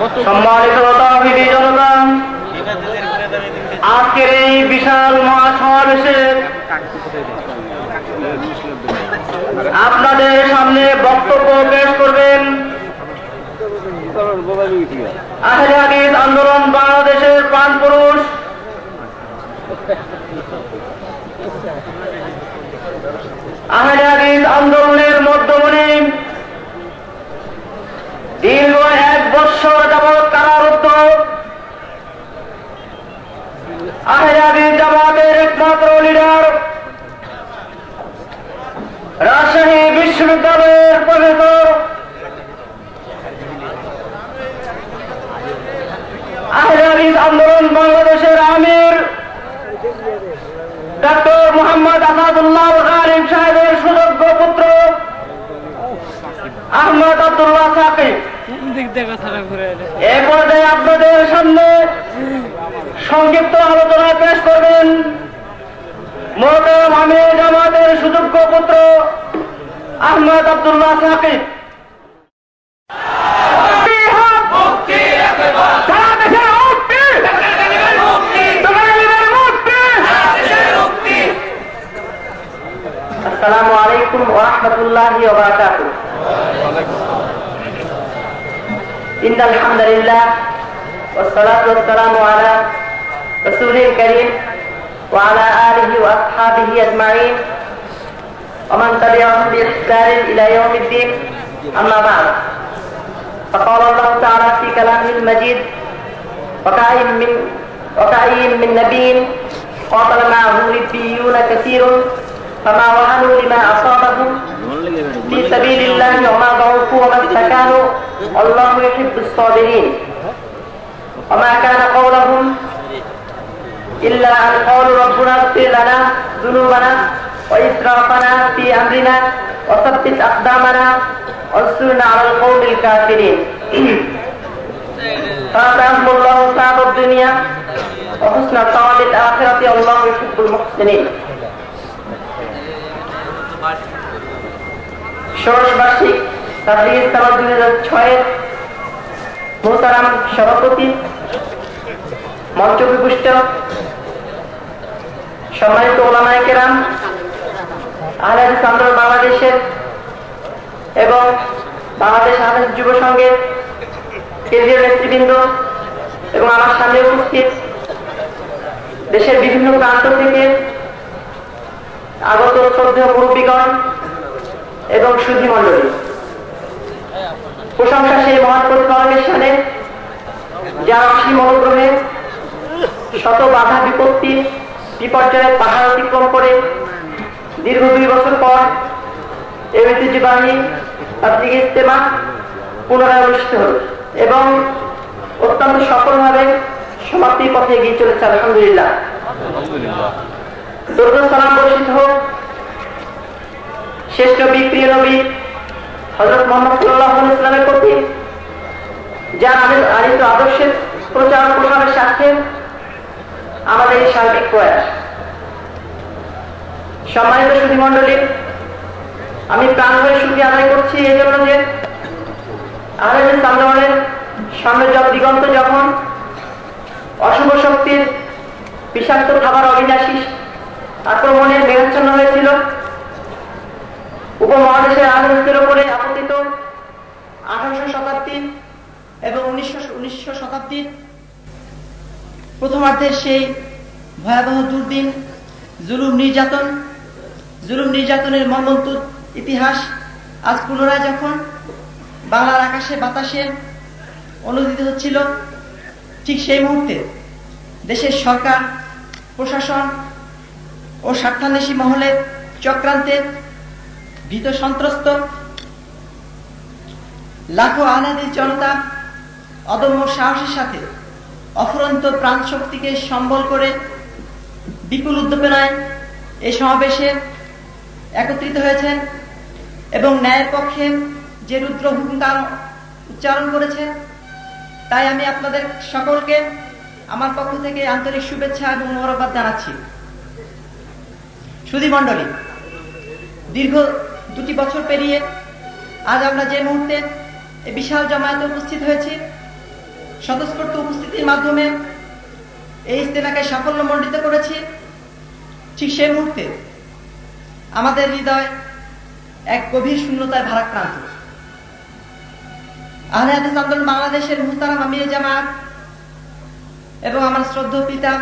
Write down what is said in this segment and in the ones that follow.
সম্মানিত জনতা আজকের এই বিশাল মহাসমাবেশে আপনাদের সামনে বক্তব্য পেশ করবেন আন্দোলন বাংলাদেশের প্রাণ পুরুষ। আহলে হাদিস আন্দোলনের মধ্যমণি দীর্ঘ এক বৎসর যাবৎ কারারুদ্ধ আহলে হাদিস জামাতের একমাত্র লিডার রাজশাহী বিশ্ববিদ্যালয়ের প্রফেসর আহলে হাদিস আন্দোলন বাংলাদেশের আমির ডক্টর মোহাম্মদ আসাদুল্লাহ গালিম সাহেবের সুযোগ্য পুত্র আহমদ আব্দুল্লাহ সাকিব এ পর্যায়ে আপনাদের সামনে সংক্ষিপ্ত আলোচনা পেশ করবেন মোহতারাম আমির জামাতের সুযোগ্য পুত্র আহমদ আব্দুল্লাহ সাকিব! আসসালামু আলাইকুম ওরহমতুল্লাহি إن الحمد لله والصلاة والسلام على رسوله الكريم وعلى آله وأصحابه أجمعين. ومن تبعهم بإحسان إلى يوم الدين. أما بعد فقال الله تعالى في كلامه المجيد وكأين من وكأين من نبي قاتل معه ربيون كثير فما وهنوا لما أصابهم في سبيل الله وما ضعفوا وما استكانوا والله يحب الصابرين وما كان قولهم إلا أن قالوا ربنا اغفر لنا ذنوبنا وإسرافنا في أمرنا وثبت أقدامنا وانصرنا على القوم الكافرين فآتاهم الله ثواب الدنيا وحسن ثواب الآخرة والله يحب المحسنين ষোড়শ বার্ষিক মঞ্চ বিপুষ্ট সম্মানিত ওলামায় কেরাম আন্দোলন বাংলাদেশের এবং বাংলাদেশ যুব সংঘের কেন্দ্রীয় নেতৃবৃন্দ এবং আমার সামনে উপস্থিত দেশের বিভিন্ন প্রান্ত থেকে আগত শ্রদ্ধেয় মুরব্বীগণ এবং সুধী মন্ডলী প্রশংসা সেই মহান প্রতিপালনের সাথে যার অসীম অনুগ্রহে শত বাধা বিপত্তি বিপর্যয়ের পাহাড় অতিক্রম করে দীর্ঘ দুই বছর পর ঐতিহ্যবাহী তাবলিগ ইস্তেমা পুনরায় অনুষ্ঠিত হল এবং অত্যন্ত সফলভাবে সমাপ্তির পথে এগিয়ে চলেছে, আলহামদুলিল্লাহ। দুর্গ সালাম বর্ষিত হোক। শেষ নবী নবী হজরত মোহাম্মদ ইসলামের প্রতি যার আমাদের আনিত আদর্শের প্রচার প্রসারের স্বার্থে আমাদের এই সার্বিক প্রয়াস। সম্মানিত সুধিমন্ডলী আমি প্রাণ হয়ে সুখী আদায় করছি এই জন্য যে আমাদের আন্দোলনের সামনে দিগন্ত যখন অশুভ শক্তির বিষাক্ত খাবার অবিনাশী আক্রমণে মেঘাচ্ছন্ন হয়েছিল, উপমহাদেশের আধুনিকের উপরে আঠারোশো শতাব্দী এবং উনিশশো উনিশশো শতাব্দীর প্রথমার্ধের সেই ভয়াবহ দুর্দিন, জুলুম নির্যাতন, জুলুম নির্যাতনের মর্মন্তুর ইতিহাস আজ পুনরায় যখন বাংলার আকাশে বাতাসে অনুদিত হচ্ছিল, ঠিক সেই মুহূর্তে দেশের সরকার, প্রশাসন ও স্বার্থান্বেষী মহলের চক্রান্তে ভীত সন্ত্রস্ত লাখো আনাদি জনতা অদম্য সাহসের সাথে অফুরন্ত প্রাণ শক্তিকে সম্বল করে বিপুল উদ্দীপনায় এই সমাবেশে একত্রিত হয়েছেন এবং ন্যায়ের পক্ষে যে রুদ্র হুঙ্কার উচ্চারণ করেছে তাই আমি আপনাদের সকলকে আমার পক্ষ থেকে আন্তরিক শুভেচ্ছা এবং মোরবাদ জানাচ্ছি। সুধী মণ্ডলী, দীর্ঘ দুটি বছর পেরিয়ে আজ আমরা যে মুহূর্তে এই বিশাল জমায়েতে উপস্থিত হয়েছি। স্বতঃস্ফূর্ত উপস্থিতির মাধ্যমে এই ইস্তেমাকে সাফল্য মণ্ডিত করেছি। ঠিক সেই মুহূর্তে আমাদের হৃদয় এক গভীর শূন্যতায় ভারাক্রান্ত। আহলে হাদিস আন্দোলন বাংলাদেশের মুহতারাম আমির জামাত এবং আমার শ্রদ্ধ পিতা,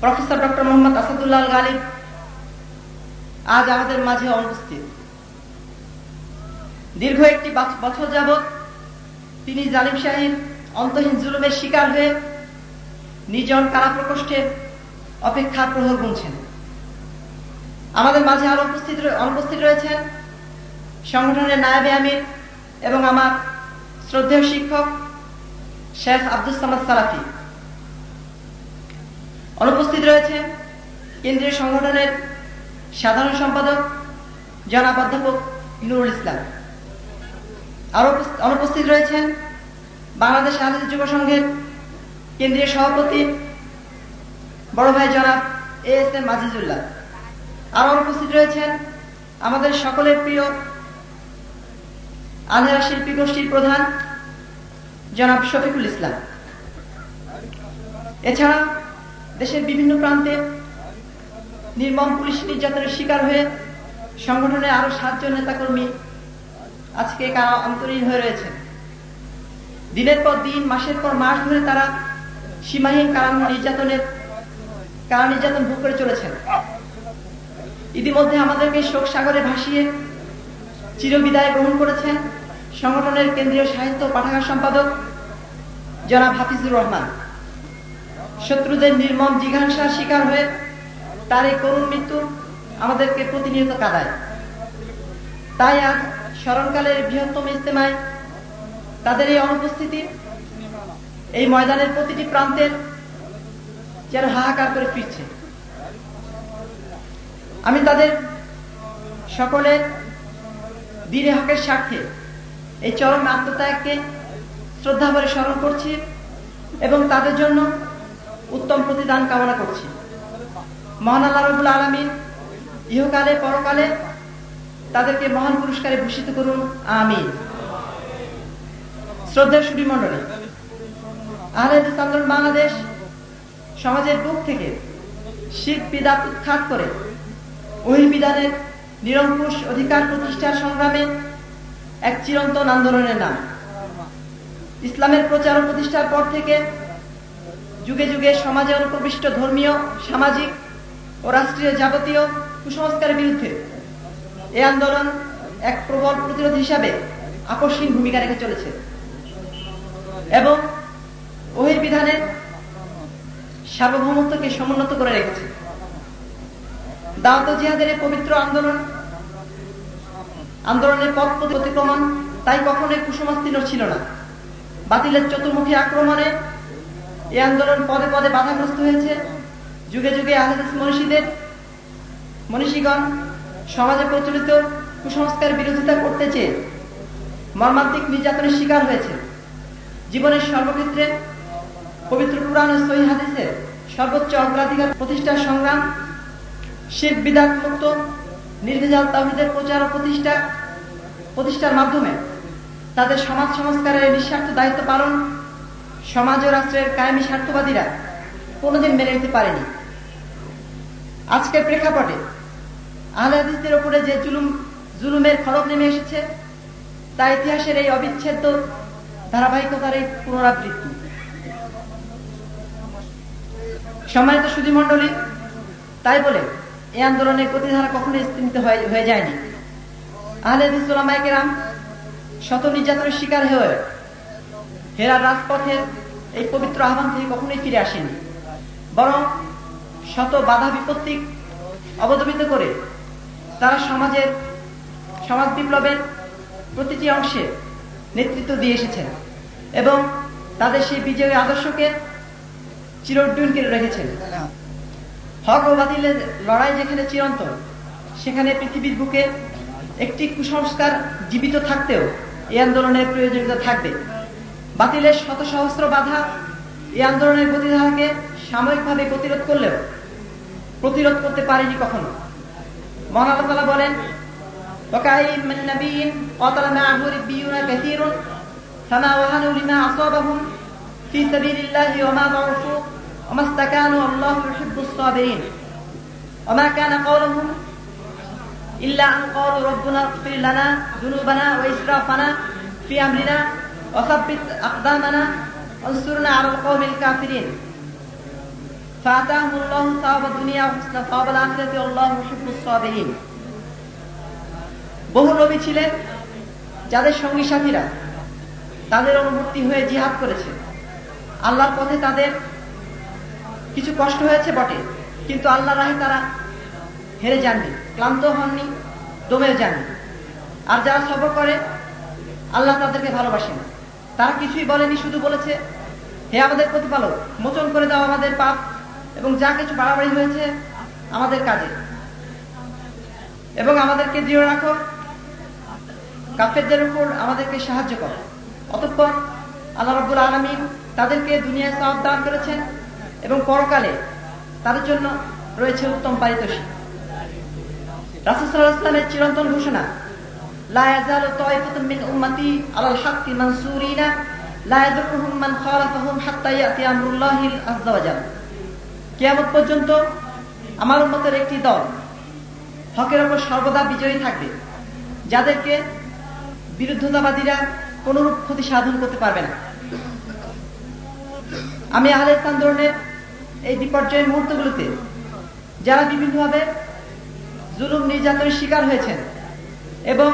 প্রফেসর ডক্টর মোহাম্মদ আসাদুল্লাহ গালিব আজ আমাদের মাঝে অনুপস্থিত দীর্ঘ একটি বছর যাবৎ তিনি জালিম শাহীর অন্তহীন জুলুমের শিকার হয়ে নিজন কারা প্রকোষ্ঠে অপেক্ষার প্রহর গুনছেন। আমাদের মাঝে আরও উপস্থিত অনুপস্থিত রয়েছেন সংগঠনের নায়াবে আমির এবং আমার শ্রদ্ধেয় শিক্ষক শেখ আব্দুল সামাদ সালাফি। অনুপস্থিত রয়েছেন কেন্দ্রীয় সংগঠনের সাধারণ সম্পাদক জনাব অধ্যাপক নুরুল ইসলাম। অনুপস্থিত রয়েছেন বাংলাদেশ আহমেদ যুব সংঘের কেন্দ্রীয় সভাপতি বড় ভাই জনাব এ এস এম আজিজুল্লাহ। আরও অনুপস্থিত রয়েছেন আমাদের সকলের প্রিয় আলহেরা শিল্পী গোষ্ঠীর প্রধান জনাব শফিকুল ইসলাম। এছাড়া দেশের বিভিন্ন প্রান্তে নির্মম পুলিশ নির্যাতনের শিকার হয়ে সংগঠনের আরও সাতজন নেতাকর্মী আজকে অন্তরীণ হয়ে রয়েছেন দিনের পর দিন, মাসের পর মাস ধরে তারা সীমাহীন কারণ নির্যাতনের কারণ নির্যাতন ভোগ করে চলেছেন। ইতিমধ্যে আমাদেরকে শোক সাগরে ভাসিয়ে চিরবিদায় গ্রহণ করেছেন সংগঠনের কেন্দ্রীয় সাহিত্য পাঠাগার সম্পাদক জনাব হাফিজুর রহমান। শত্রুদের নির্মম জিঘাংসার শিকার হয়ে তার এই করুণ মৃত্যু আমাদেরকে প্রতিনিয়ত কাদায়। তাই আজ স্মরণকালের বৃহত্তম ইস্তেমায় তাদের এই অনুপস্থিতি, এই ময়দানের প্রতিটি প্রান্তের যেন হাহাকার করে ফিরছে। আমি তাদের সকলের দিনে হকের স্বার্থে এই চরম আত্মত্যাগকে শ্রদ্ধা ভরে স্মরণ করছি এবং তাদের জন্য উত্তম প্রতিদান কামনা করছি। মহান আল্লাহ রবুল আলমিন ইহকালে, পরকালে তাদেরকে মহান পুরস্কারে ভূষিত করুন। আমি শ্রদ্ধার সুবি মন্ডলী আহলেদ আন্দোলন বাংলাদেশ সমাজের বুক থেকে শিখ বিদাত উৎখাত করে ওই বিধানের নিরঙ্কুশ অধিকার প্রতিষ্ঠার সংগ্রামে এক চিরন্তন আন্দোলনের নাম। ইসলামের প্রচার ও প্রতিষ্ঠার পর থেকে যুগে যুগে সমাজে অনুপ্রবিষ্ট ধর্মীয়, সামাজিক ও রাষ্ট্রীয় যাবতীয় কুসংস্কারের বিরুদ্ধে এই আন্দোলন এক প্রবল প্রতিরোধ হিসাবে আকস্মিক ভূমিকা রেখে চলেছে। এবং ওহির বিধানের সার্বভৌমত্বকে সমুন্নত করে রেখেছে। দাওয়াত জিহাদের পবিত্র আন্দোলন, আন্দোলনের পথ অতিক্রমণ তাই কখনোই কুসমাস্তীর্ণ ছিল না। বাতিলের চতুর্মুখী আক্রমণে এই আন্দোলন পদে পদে বাধাগ্রস্ত হয়েছে। যুগে যুগে আহলেদিস মনীষীদের, মনীষীগণ সমাজে প্রচলিত কুসংস্কার বিরোধিতা করতে চেয়ে মর্মান্তিক নির্যাতনের শিকার হয়েছে। জীবনের সর্বক্ষেত্রে পবিত্র পুরাণ ও সহি হাদিসের সর্বোচ্চ অগ্রাধিকার প্রতিষ্ঠার সংগ্রাম শেখ বিদাত মুক্ত নির্ভেজাল তাহিদের প্রচার ও প্রতিষ্ঠা, প্রতিষ্ঠার মাধ্যমে তাদের সমাজ সংস্কারের নিঃস্বার্থ দায়িত্ব পালন সমাজ ও রাষ্ট্রের কায়েমি স্বার্থবাদীরা কোনোদিন মেনে নিতে পারেনি। আজকের প্রেক্ষাপটে আহলাদিসদের উপরে যে জুলুম, জুলুমের খড়ক নেমে এসেছে তা ইতিহাসের এই অবিচ্ছেদ্য ধারাবাহিকতার এই পুনরাবৃত্তি। সম্মানিত সুধীমণ্ডলী, তাই বলে, এই আন্দোলনের গতিধারা কখনো স্তীমিত হয়ে যায়নি। আহলেদিসাম শত নির্যাতনের শিকার হয়ে হেরার রাজপথের এই পবিত্র আহ্বান থেকে কখনোই ফিরে আসেনি। বরং শত বাধা বিপত্তি অবদমিত করে তারা সমাজের, সমাজ বিপ্লবের প্রতিটি অংশে নেতৃত্ব দিয়ে এসেছেন এবং তাদের সেই বিজয়ী আদর্শকে চিরোড্ডুন করে রেখেছেন। হক ও বাতিলের লড়াই যেখানে চিরন্তন, সেখানে পৃথিবীর বুকে একটি কুসংস্কার জীবিত থাকতেও এই আন্দোলনের প্রয়োজনীয়তা থাকবে। বাতিলের শত সহস্র বাধা এই আন্দোলনের গতিধারাকে সাময়িকভাবে প্রতিরোধ করলেও প্রতিরোধ করতে পারেনি কখনো। মহান আল্লাহ বলেন فما وهنوا لما أصابهم في سبيل الله وما ضعفوا وما استكانوا الله يحب الصابرين وما كان قولهم إلا أن قالوا ربنا اغفر لنا ذنوبنا وإسرافنا في أمرنا وثبت أقدامنا وانصرنا على القوم الكافرين فآتاهم الله ثواب الدنيا وحسن ثواب الآخرة والله يحب الصابرين বহু নবী ছিলেন যাদের সঙ্গী সাথীরা তাদের অনুভূতি হয়ে জিহাদ করেছে আল্লাহর পথে তাদের কিছু কষ্ট হয়েছে বটে কিন্তু আল্লাহ রাহে তারা হেরে যাননি ক্লান্ত হননি দমেও যাননি আর যারা সবর করে আল্লাহ তাদেরকে ভালোবাসেন তারা কিছুই বলেনি শুধু বলেছে হে আমাদের প্রতিপালক মোচন করে দাও আমাদের পাপ এবং যা কিছু বাড়াবাড়ি হয়েছে আমাদের কাজে এবং আমাদেরকে দৃঢ় রাখো কাফেরদের উপর আমাদেরকে সাহায্য করো অতঃপর আল্লাহ রব্বুল আলমিন তাদেরকে দুনিয়ায় সব দান করেছেন এবং পরকালে তাদের জন্য রয়েছে উত্তম পারিতোষিক রাসুসাল্লামের চিরন্তন ঘোষণা لا يزال طائفة من أمتي على الحق منصورين لا يضرهم من خالفهم حتى يأتي أمر الله عز وجل কিয়ামত পর্যন্ত আমার উম্মতের একটি দল হকের ওপর সর্বদা বিজয়ী থাকবে, যাদেরকে বিরুদ্ধতাবাদীরা কোনরূপ ক্ষতি সাধন করতে পারবে না। আমি আহলের আন্দোলনের এই বিপর্যয়ের মুহূর্তগুলোতে যারা বিভিন্নভাবে জুলুম, নির্যাতনের শিকার হয়েছেন এবং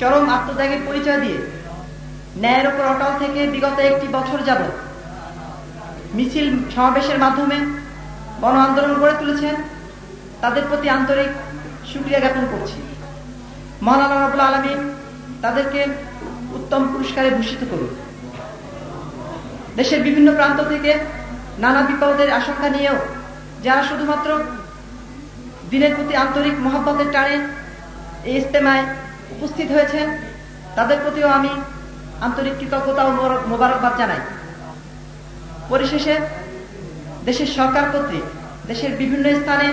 চরম আত্মত্যাগের পরিচয় দিয়ে ন্যায়ের ওপর অটল থেকে বিগত একটি বছর যাবৎ মিছিল সমাবেশের মাধ্যমে গণ আন্দোলন গড়ে তুলেছেন, তাদের প্রতি আন্তরিক সুক্রিয়া জ্ঞাপন করছি। মহান রবুল আলমিন তাদেরকে উত্তম পুরস্কারে ভূষিত করুন। দেশের বিভিন্ন প্রান্ত থেকে নানা বিপদের আশঙ্কা নিয়েও যারা শুধুমাত্র দিনের প্রতি আন্তরিক মহাব্বতের টানে এই ইস্তেমায় উপস্থিত হয়েছেন, তাদের প্রতিও আমি আন্তরিক কৃতজ্ঞতা ও মোবারকবাদ জানাই। পরিশেষে দেশের সরকার কর্তৃক, দেশের বিভিন্ন স্থানে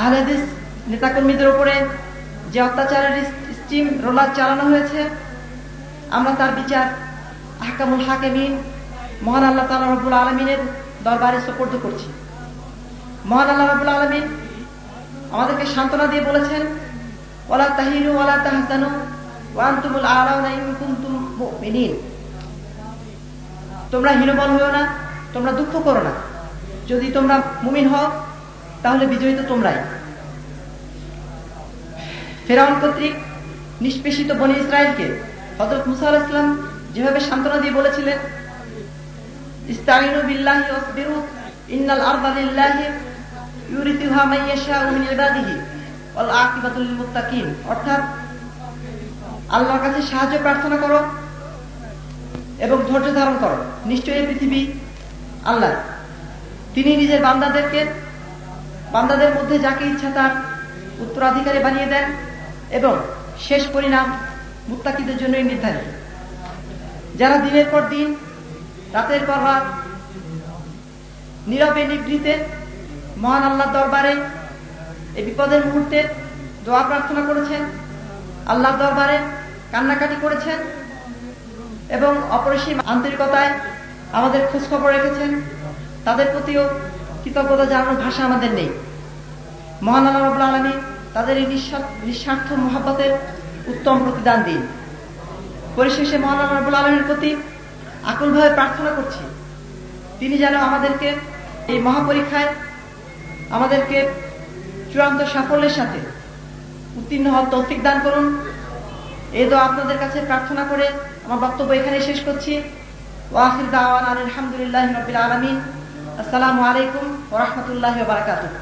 আহলাদিস নেতাকর্মীদের উপরে যে অত্যাচারের স্টিম রোলার চালানো হয়েছে, আমরা তার বিচার আহকামুল হাকেমিন, মহান আল্লাহ তালা রবুল আলমিনের দরবারে সোপর্দ করছি। মহান আল্লাহ রবুল আলমিন আমাদেরকে সান্ত্বনা দিয়ে বলেছেন ওলা তাহিনু ওলা তাহসানু ওয়ান্তুমুল আলাউনা ইন কুনতুম মুমিনিন। তোমরা হীনবল হও না তোমরা দুঃখ করো না। যদি তোমরা মুমিন হও, তাহলে বিজয়ী তো তোমরাই। ফেরাউন কর্তৃক নিষ্পেষিত বনি ইসরায়েলকে হজরত মুসা আলাহিসাম যেভাবে সান্ত্বনা দিয়ে বলেছিলেন অর্থাৎ আল্লাহর কাছে সাহায্য প্রার্থনা করো এবং ধৈর্য ধারণ করো। নিশ্চয়ই পৃথিবী আল্লাহ তিনি নিজের বান্দাদেরকে, বান্দাদের মধ্যে যাকে ইচ্ছা তার উত্তরাধিকারী বানিয়ে দেন এবং শেষ পরিণাম মুত্তাকিদের জন্যই নির্ধারিত। যারা দিনের পর দিন, রাতের পর রাত, নীরবে নিভৃতে, মহান আল্লাহ দরবারে এই বিপদের মুহূর্তে দোয়া প্রার্থনা করেছেন আল্লাহ দরবারে কান্নাকাটি করেছেন এবং অপরিসীম আন্তরিকতায় আমাদের খোঁজখবর রেখেছেন। তাদের প্রতিও কৃতজ্ঞতা জানানোর ভাষা আমাদের নেই। মহান আল্লাহ রবুল্লা আলমী তাদের এই নিঃস্বার্থ মহাব্বতের উত্তম প্রতিদান দিন। পরিশেষে মহান আল্লাহ রবুল আলমীর প্রতি আকুলভাবে প্রার্থনা করছি। তিনি যেন আমাদেরকে এই মহাপরীক্ষায় আমাদেরকে চূড়ান্ত সাফল্যের সাথে উত্তীর্ণ হওয়ার তৌফিক দান করুন। এই তো আপনাদের কাছে প্রার্থনা করে আমার বক্তব্য এখানে শেষ করছি। ওয়াহির দাওয়ান আলহামদুলিল্লাহ রবিল আলমিন আসসালামু আলাইকুম ওরহমতুল্লাহ বারাকাতুহ